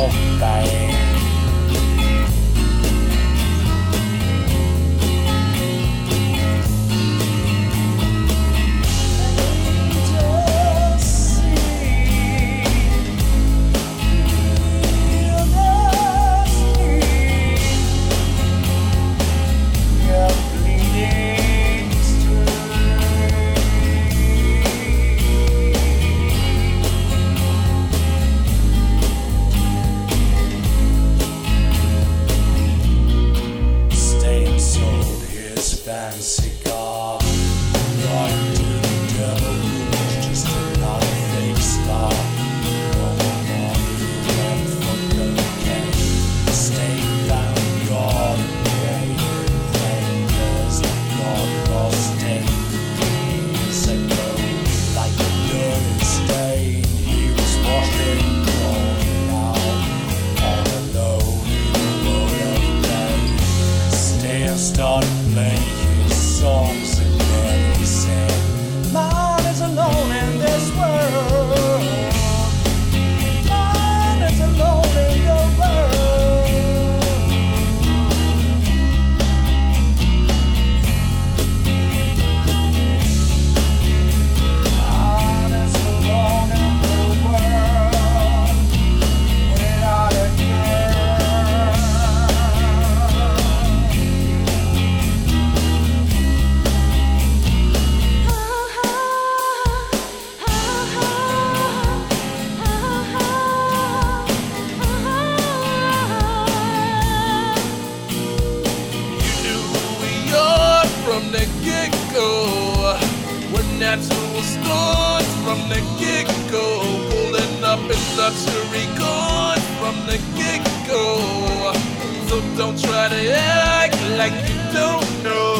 哦拜。on natural start from the get go. Pulling up in luxury cars from the get go. So don't try to act like you don't know.